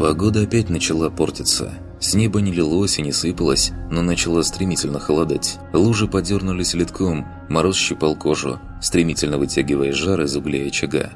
Погода опять начала портиться. С неба не лилось и не сыпалось, но начало стремительно холодать. Лужи подернулись литком, мороз щипал кожу, стремительно вытягивая жар из углей очага.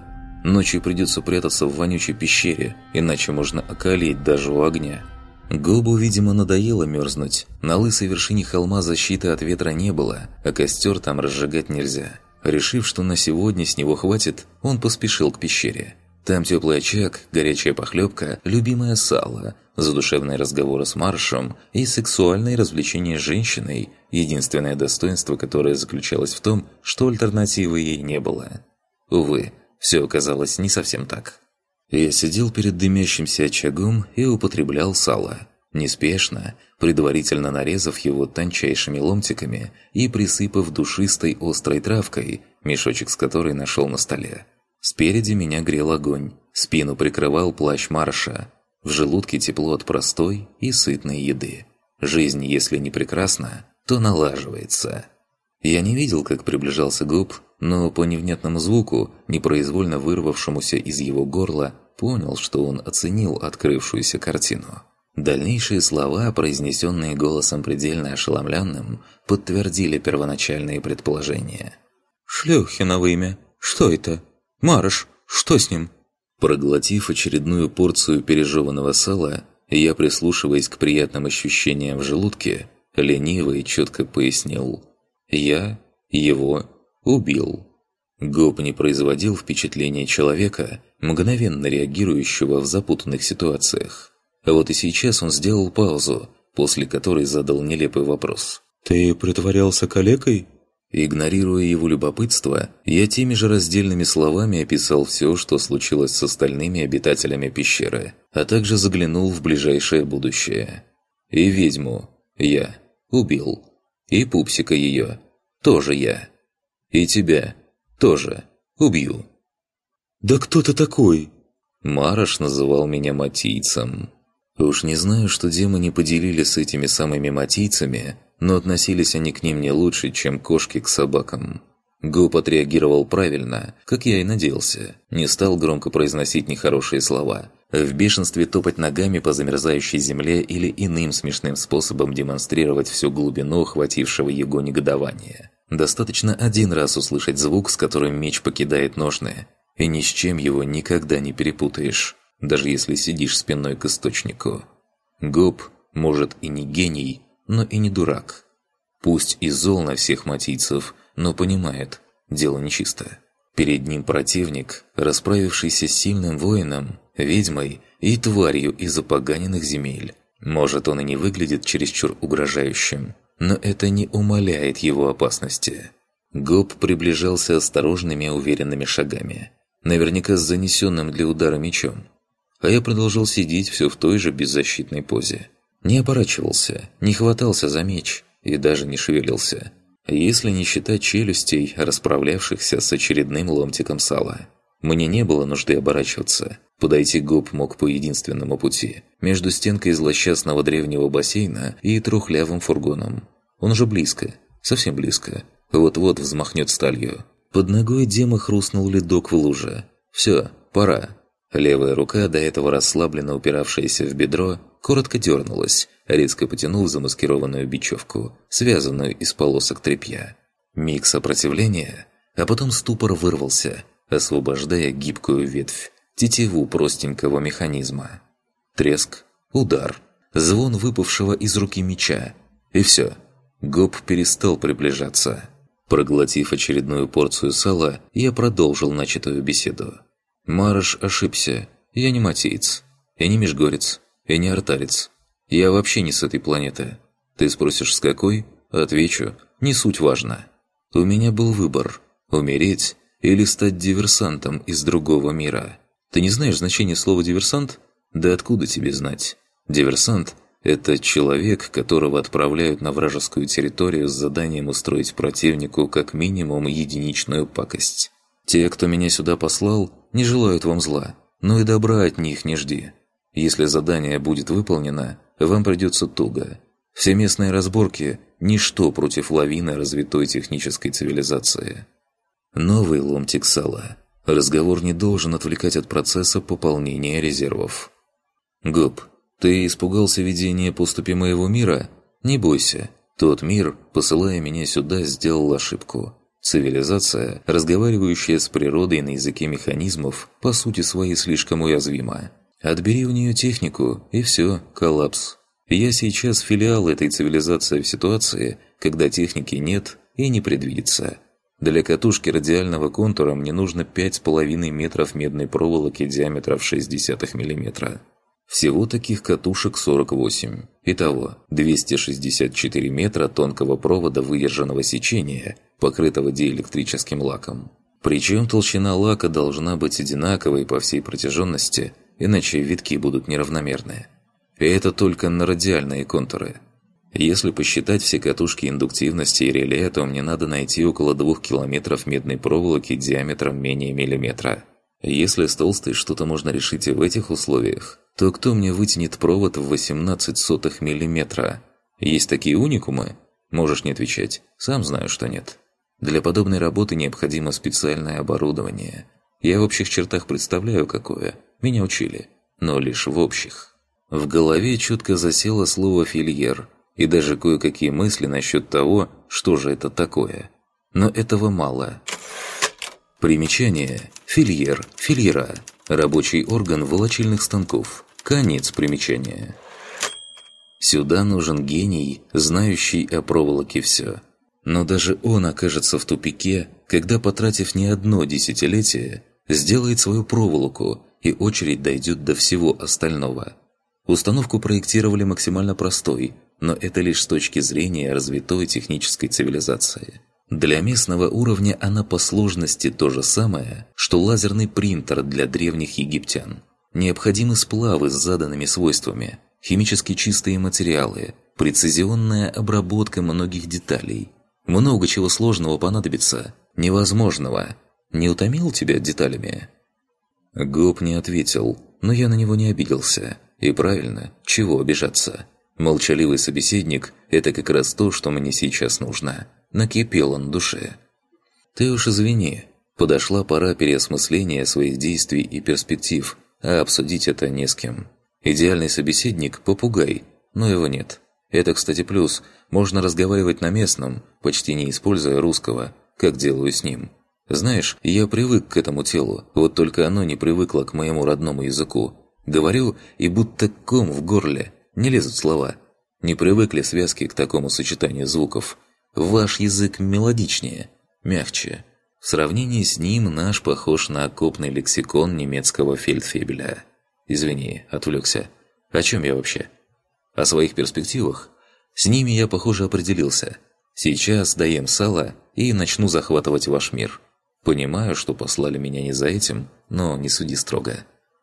Ночью придется прятаться в вонючей пещере, иначе можно околеть даже у огня. Гобу, видимо, надоело мерзнуть. На лысой вершине холма защиты от ветра не было, а костер там разжигать нельзя. Решив, что на сегодня с него хватит, он поспешил к пещере. Там теплый очаг, горячая похлебка, любимое сало, задушевные разговоры с Маршем и сексуальные развлечения с женщиной, единственное достоинство которое заключалось в том, что альтернативы ей не было. Увы, все оказалось не совсем так. Я сидел перед дымящимся очагом и употреблял сало. Неспешно, предварительно нарезав его тончайшими ломтиками и присыпав душистой острой травкой, мешочек с которой нашел на столе. Спереди меня грел огонь, спину прикрывал плащ марша. В желудке тепло от простой и сытной еды. Жизнь, если не прекрасна, то налаживается. Я не видел, как приближался губ, но по невнятному звуку, непроизвольно вырвавшемуся из его горла, понял, что он оценил открывшуюся картину. Дальнейшие слова, произнесенные голосом предельно ошеломленным, подтвердили первоначальные предположения. «Шлюхиново имя? Что это? Марш, что с ним?» Проглотив очередную порцию пережеванного сала, я, прислушиваясь к приятным ощущениям в желудке, лениво и четко пояснил. «Я его убил. Гоп не производил впечатления человека, мгновенно реагирующего в запутанных ситуациях. А вот и сейчас он сделал паузу, после которой задал нелепый вопрос. «Ты притворялся калекой?» Игнорируя его любопытство, я теми же раздельными словами описал все, что случилось с остальными обитателями пещеры, а также заглянул в ближайшее будущее. И ведьму я убил. И пупсика ее тоже я. И тебя тоже убью». «Да кто ты такой?» Мараш называл меня матийцем. Уж не знаю, что демоны поделили с этими самыми матийцами, но относились они к ним не лучше, чем кошки к собакам. Гоп отреагировал правильно, как я и надеялся. Не стал громко произносить нехорошие слова. В бешенстве топать ногами по замерзающей земле или иным смешным способом демонстрировать всю глубину охватившего его негодования. Достаточно один раз услышать звук, с которым меч покидает ножны, и ни с чем его никогда не перепутаешь, даже если сидишь спиной к источнику. Гоп, может, и не гений, но и не дурак. Пусть и зол на всех матийцев, но понимает, дело нечисто. Перед ним противник, расправившийся с сильным воином, ведьмой и тварью из опоганенных земель. Может, он и не выглядит чересчур угрожающим, но это не умаляет его опасности. Гоп приближался осторожными уверенными шагами, наверняка с занесенным для удара мечом. А я продолжал сидеть все в той же беззащитной позе. Не оборачивался, не хватался за меч и даже не шевелился. Если не считать челюстей, расправлявшихся с очередным ломтиком сала. Мне не было нужды оборачиваться. Подойти Гоп мог по единственному пути. Между стенкой злосчастного древнего бассейна и трухлявым фургоном. Он уже близко. Совсем близко. Вот-вот взмахнет сталью. Под ногой Дема хрустнул ледок в луже. «Все, пора». Левая рука, до этого расслабленно упиравшаяся в бедро, коротко дернулась, резко потянув замаскированную бечевку, связанную из полосок тряпья. Миг сопротивления, а потом ступор вырвался, освобождая гибкую ветвь, тетиву простенького механизма. Треск, удар, звон выпавшего из руки меча. И все. Гоб перестал приближаться. Проглотив очередную порцию сала, я продолжил начатую беседу. Марш ошибся. Я не матиец. Я не межгорец. Я не артарец. Я вообще не с этой планеты. Ты спросишь, с какой? Отвечу. Не суть важно. У меня был выбор. Умереть или стать диверсантом из другого мира. Ты не знаешь значение слова «диверсант»? Да откуда тебе знать? Диверсант – это человек, которого отправляют на вражескую территорию с заданием устроить противнику как минимум единичную пакость. Те, кто меня сюда послал, не желают вам зла, но и добра от них не жди. Если задание будет выполнено, вам придется туго. Все местные разборки – ничто против лавины развитой технической цивилизации. Новый ломтик сала. Разговор не должен отвлекать от процесса пополнения резервов. «Гоп, ты испугался видения поступи моего мира? Не бойся. Тот мир, посылая меня сюда, сделал ошибку. Цивилизация, разговаривающая с природой на языке механизмов, по сути своей слишком уязвима. Отбери у нее технику, и все, коллапс. Я сейчас филиал этой цивилизации в ситуации, когда техники нет и не предвидится. Для катушки радиального контура мне нужно 5,5 метров медной проволоки диаметром 0,6 мм. Всего таких катушек 48. Итого 264 метра тонкого провода выдержанного сечения, покрытого диэлектрическим лаком. Причем толщина лака должна быть одинаковой по всей протяженности, иначе витки будут неравномерные. И это только на радиальные контуры. Если посчитать все катушки индуктивности и реле, то мне надо найти около двух километров медной проволоки диаметром менее миллиметра. Если с толстой что-то можно решить и в этих условиях, то кто мне вытянет провод в 18 сотых миллиметра? Есть такие уникумы? Можешь не отвечать. Сам знаю, что нет. Для подобной работы необходимо специальное оборудование. Я в общих чертах представляю, какое. Меня учили. Но лишь в общих. В голове четко засело слово «фильер», и даже кое-какие мысли насчет того, что же это такое. Но этого мало. Примечание. Фильер. Фильера. Рабочий орган волочильных станков. Конец примечания. Сюда нужен гений, знающий о проволоке все. Но даже он окажется в тупике, когда, потратив не одно десятилетие, сделает свою проволоку, и очередь дойдет до всего остального. Установку проектировали максимально простой, но это лишь с точки зрения развитой технической цивилизации. Для местного уровня она по сложности то же самое, что лазерный принтер для древних египтян. Необходимы сплавы с заданными свойствами, химически чистые материалы, прецизионная обработка многих деталей. Много чего сложного понадобится, невозможного. Не утомил тебя деталями? Гоп не ответил, но я на него не обиделся. И правильно, чего обижаться? Молчаливый собеседник – это как раз то, что мне сейчас нужно. Накипел он душе. «Ты уж извини, подошла пора переосмысления своих действий и перспектив, а обсудить это не с кем. Идеальный собеседник – попугай, но его нет. Это, кстати, плюс. Можно разговаривать на местном, почти не используя русского, как делаю с ним. Знаешь, я привык к этому телу, вот только оно не привыкло к моему родному языку. Говорю, и будто ком в горле – не лезут слова. Не привыкли связки к такому сочетанию звуков. Ваш язык мелодичнее, мягче. В сравнении с ним наш похож на окопный лексикон немецкого фельдфебеля. Извини, отвлекся. О чем я вообще? О своих перспективах? С ними я, похоже, определился. Сейчас даем сало и начну захватывать ваш мир. Понимаю, что послали меня не за этим, но не суди строго.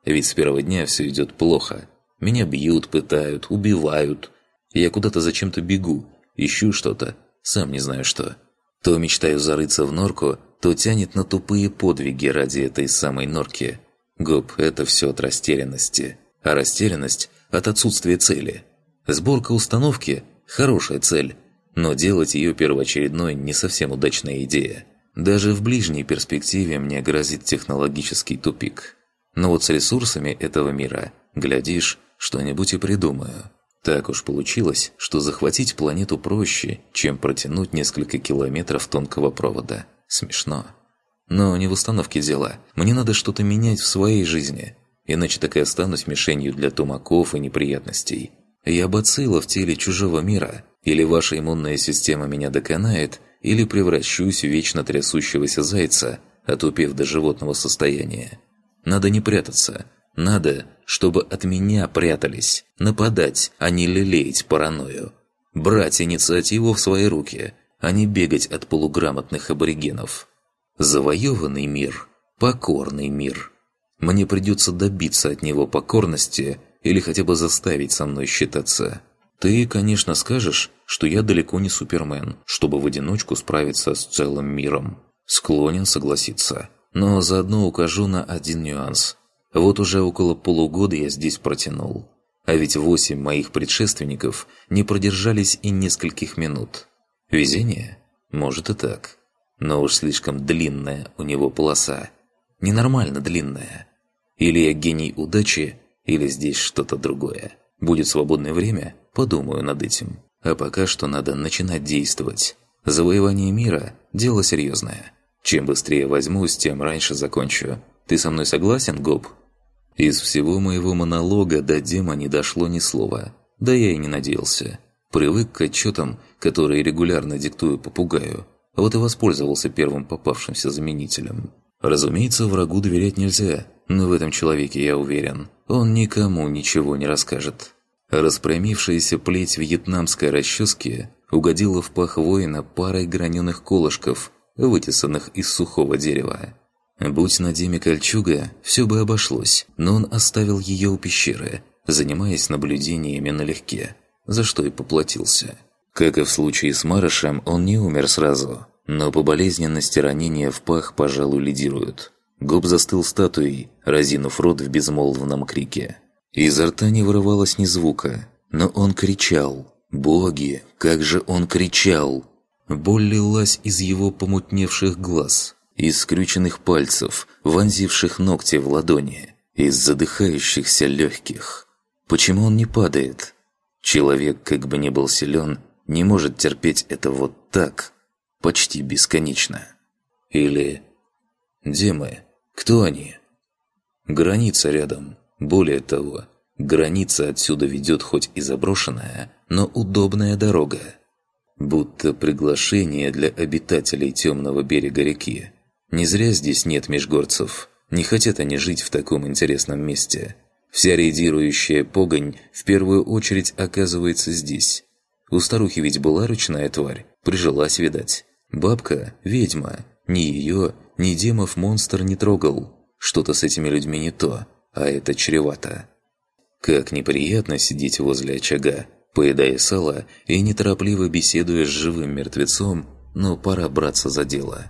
Ведь с первого дня все идет плохо. Меня бьют, пытают, убивают. Я куда-то зачем-то бегу, ищу что-то, сам не знаю что. То мечтаю зарыться в норку, то тянет на тупые подвиги ради этой самой норки. Гоп – это все от растерянности. А растерянность – от отсутствия цели. Сборка установки – хорошая цель, но делать ее первоочередной не совсем удачная идея. Даже в ближней перспективе мне грозит технологический тупик. Но вот с ресурсами этого мира, глядишь, что-нибудь и придумаю. Так уж получилось, что захватить планету проще, чем протянуть несколько километров тонкого провода. Смешно. Но не в установке дела. Мне надо что-то менять в своей жизни. Иначе так и останусь мишенью для тумаков и неприятностей. Я бацилла в теле чужого мира. Или ваша иммунная система меня доконает, или превращусь в вечно трясущегося зайца, отупев до животного состояния. Надо не прятаться. Надо, чтобы от меня прятались, нападать, а не лелеять паранойю. Брать инициативу в свои руки, а не бегать от полуграмотных аборигенов. Завоеванный мир, покорный мир. Мне придется добиться от него покорности или хотя бы заставить со мной считаться. Ты, конечно, скажешь, что я далеко не супермен, чтобы в одиночку справиться с целым миром. Склонен согласиться. Но заодно укажу на один нюанс – вот уже около полугода я здесь протянул. А ведь восемь моих предшественников не продержались и нескольких минут. Везение? Может и так. Но уж слишком длинная у него полоса. Ненормально длинная. Или я гений удачи, или здесь что-то другое. Будет свободное время, подумаю над этим. А пока что надо начинать действовать. Завоевание мира – дело серьезное. Чем быстрее возьмусь, тем раньше закончу. Ты со мной согласен, Гоб?» Из всего моего монолога до Дема не дошло ни слова. Да я и не надеялся. Привык к отчетам, которые регулярно диктую попугаю. Вот и воспользовался первым попавшимся заменителем. Разумеется, врагу доверять нельзя, но в этом человеке я уверен. Он никому ничего не расскажет. Распрямившаяся плеть вьетнамской расчески угодила в пах воина парой граненых колышков, вытесанных из сухого дерева. Будь на Диме кольчуга, все бы обошлось, но он оставил ее у пещеры, занимаясь наблюдениями налегке, за что и поплатился. Как и в случае с Марышем, он не умер сразу, но по болезненности ранения в пах, пожалуй, лидируют. Губ застыл статуей, разинув рот в безмолвном крике. Изо рта не вырывалось ни звука, но он кричал. «Боги, как же он кричал!» Боль лилась из его помутневших глаз, из скрюченных пальцев, вонзивших ногти в ладони, из задыхающихся легких. Почему он не падает? Человек, как бы ни был силен, не может терпеть это вот так, почти бесконечно. Или... Демы. Кто они? Граница рядом. Более того, граница отсюда ведет хоть и заброшенная, но удобная дорога. Будто приглашение для обитателей темного берега реки. Не зря здесь нет межгорцев. Не хотят они жить в таком интересном месте. Вся рейдирующая погонь в первую очередь оказывается здесь. У старухи ведь была ручная тварь, прижилась, видать. Бабка – ведьма. Ни ее, ни демов монстр не трогал. Что-то с этими людьми не то, а это чревато. Как неприятно сидеть возле очага, поедая сало и неторопливо беседуя с живым мертвецом, но пора браться за дело.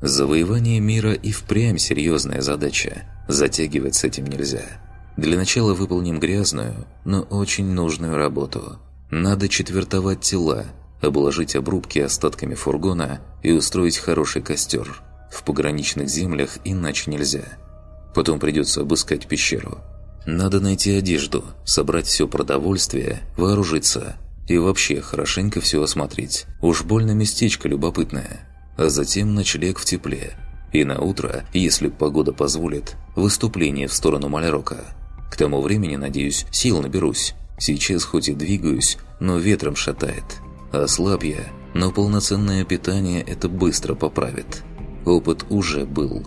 Завоевание мира и впрямь серьезная задача. Затягивать с этим нельзя. Для начала выполним грязную, но очень нужную работу. Надо четвертовать тела, обложить обрубки остатками фургона и устроить хороший костер. В пограничных землях иначе нельзя. Потом придется обыскать пещеру. Надо найти одежду, собрать все продовольствие, вооружиться. И вообще хорошенько все осмотреть. Уж больно местечко любопытное. А затем ночлег в тепле. И на утро, если погода позволит, выступление в сторону Малерока. К тому времени, надеюсь, сил наберусь. Сейчас хоть и двигаюсь, но ветром шатает. Ослаб я, но полноценное питание это быстро поправит. Опыт уже был.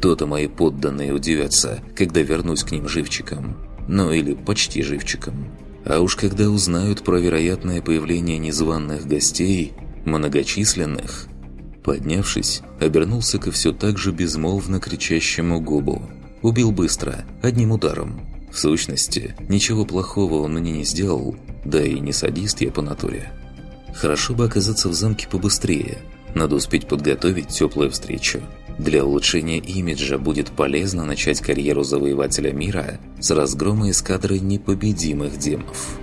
То-то мои подданные удивятся, когда вернусь к ним живчиком. Ну или почти живчиком. А уж когда узнают про вероятное появление незваных гостей, многочисленных... Поднявшись, обернулся ко все так же безмолвно кричащему губу. Убил быстро, одним ударом. В сущности, ничего плохого он мне не сделал, да и не садист я по натуре. Хорошо бы оказаться в замке побыстрее. Надо успеть подготовить теплую встречу. Для улучшения имиджа будет полезно начать карьеру завоевателя мира с разгрома эскадры непобедимых демов.